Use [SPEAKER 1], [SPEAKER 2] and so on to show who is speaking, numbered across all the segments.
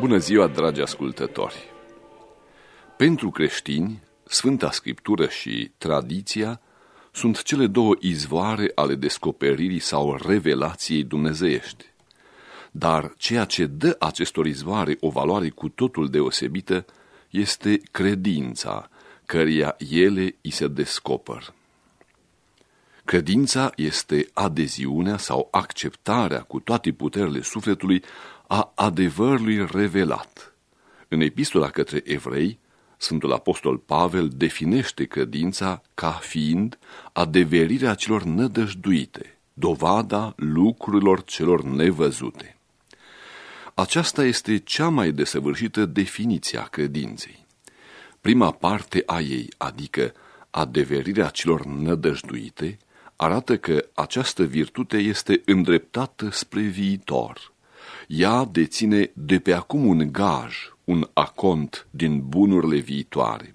[SPEAKER 1] Bună ziua, dragi ascultători! Pentru creștini, Sfânta Scriptură și tradiția sunt cele două izvoare ale descoperirii sau revelației dumnezeiești. Dar ceea ce dă acestor izvoare o valoare cu totul deosebită este credința, căreia ele îi se descoper. Credința este adeziunea sau acceptarea cu toate puterile sufletului a adevărului revelat. În epistola către evrei, Sfântul Apostol Pavel definește credința ca fiind adeverirea celor nădăjduite, dovada lucrurilor celor nevăzute. Aceasta este cea mai desăvârșită definiție a credinței. Prima parte a ei, adică adeverirea celor nădăjduite, arată că această virtute este îndreptată spre viitor. Ea deține de pe acum un gaj, un acont din bunurile viitoare.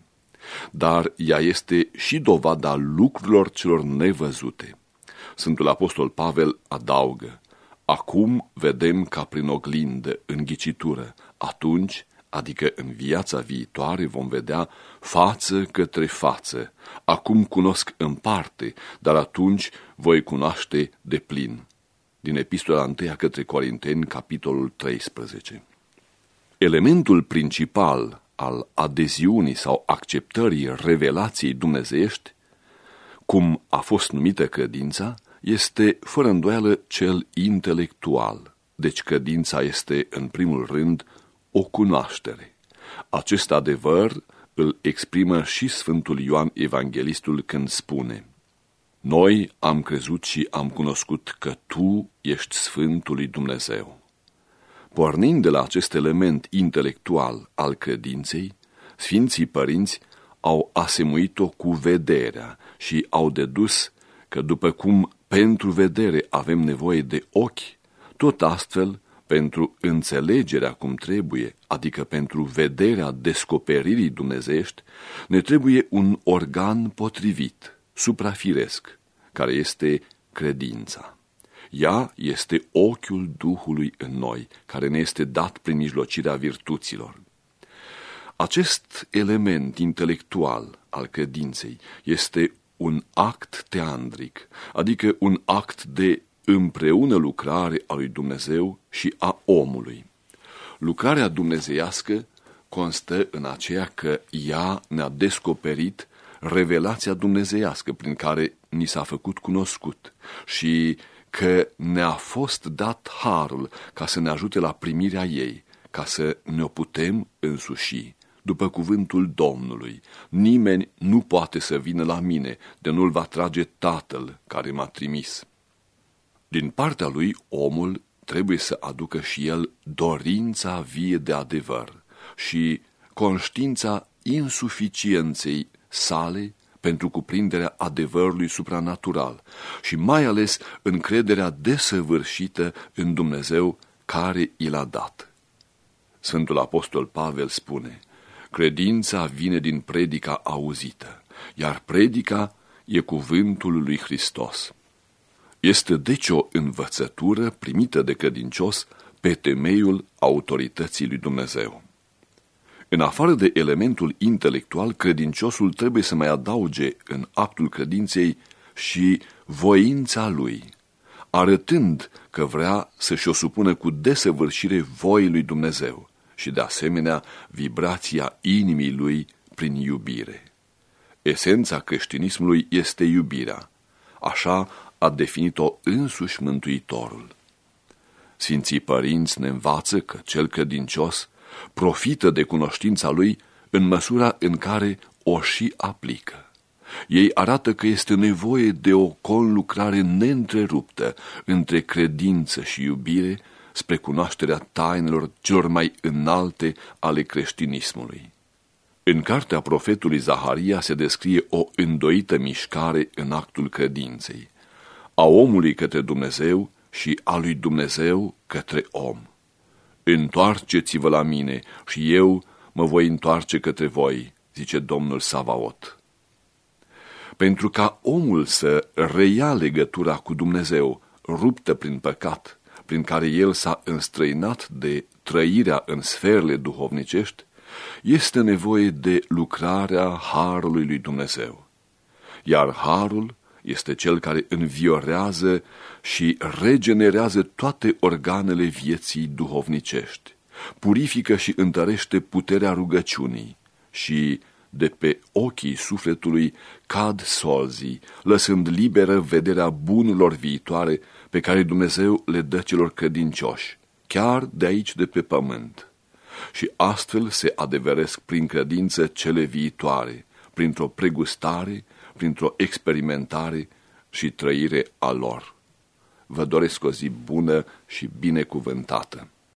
[SPEAKER 1] Dar ea este și dovada lucrurilor celor nevăzute. Sfântul Apostol Pavel adaugă, Acum vedem ca prin oglindă, în ghicitură, atunci, adică în viața viitoare, vom vedea față către față. Acum cunosc în parte, dar atunci voi cunoaște de plin. Din epistola 1 către Corinteni, capitolul 13. Elementul principal al adeziunii sau acceptării revelației dumnezeiești, cum a fost numită credința, este fără îndoială cel intelectual. Deci credința este, în primul rând, o cunoaștere. Acest adevăr îl exprimă și Sfântul Ioan Evanghelistul când spune Noi am crezut și am cunoscut că Tu ești Sfântul lui Dumnezeu. Pornind de la acest element intelectual al credinței, Sfinții Părinți au asemuit-o cu vederea și au dedus că după cum pentru vedere avem nevoie de ochi, tot astfel, pentru înțelegerea cum trebuie, adică pentru vederea descoperirii dumnezești, ne trebuie un organ potrivit, suprafiresc, care este credința. Ea este ochiul Duhului în noi, care ne este dat prin mijlocirea virtuților. Acest element intelectual al credinței este un act teandric, adică un act de împreună lucrare a lui Dumnezeu și a omului. Lucrarea dumnezeiască constă în aceea că ea ne-a descoperit revelația dumnezeiască prin care ni s-a făcut cunoscut și că ne-a fost dat harul ca să ne ajute la primirea ei, ca să ne-o putem însuși după cuvântul Domnului. Nimeni nu poate să vină la mine, de nu-l va trage Tatăl care m-a trimis. Din partea lui, omul trebuie să aducă și el dorința vie de adevăr și conștiința insuficienței sale pentru cuprinderea adevărului supranatural și mai ales încrederea desăvârșită în Dumnezeu care i l-a dat. Sfântul Apostol Pavel spune, Credința vine din predica auzită, iar predica e cuvântul lui Hristos. Este deci o învățătură primită de credincios pe temeiul autorității lui Dumnezeu. În afară de elementul intelectual, credinciosul trebuie să mai adauge în actul credinței și voința lui, arătând că vrea să-și o supună cu desăvârșire voii lui Dumnezeu și de asemenea vibrația inimii lui prin iubire. Esența creștinismului este iubirea. Așa a definit-o însuși Mântuitorul. Sfinții părinți ne învață că cel credincios profită de cunoștința lui în măsura în care o și aplică. Ei arată că este nevoie de o conlucrare neîntreruptă între credință și iubire spre cunoașterea tainelor celor mai înalte ale creștinismului. În cartea profetului Zaharia se descrie o îndoită mișcare în actul credinței, a omului către Dumnezeu și a lui Dumnezeu către om. Întoarceți-vă la mine și eu mă voi întoarce către voi, zice Domnul Savaot. Pentru ca omul să reia legătura cu Dumnezeu, ruptă prin păcat, prin care el s-a înstrăinat de trăirea în sferele duhovnicești, este nevoie de lucrarea Harului lui Dumnezeu. Iar Harul este cel care înviorează și regenerează toate organele vieții duhovnicești, purifică și întărește puterea rugăciunii și de pe ochii sufletului cad solzii, lăsând liberă vederea bunurilor viitoare pe care Dumnezeu le dă celor credincioși, chiar de aici de pe pământ. Și astfel se adeveresc prin credință cele viitoare, printr-o pregustare, printr-o experimentare și trăire a lor. Vă doresc o zi bună și binecuvântată.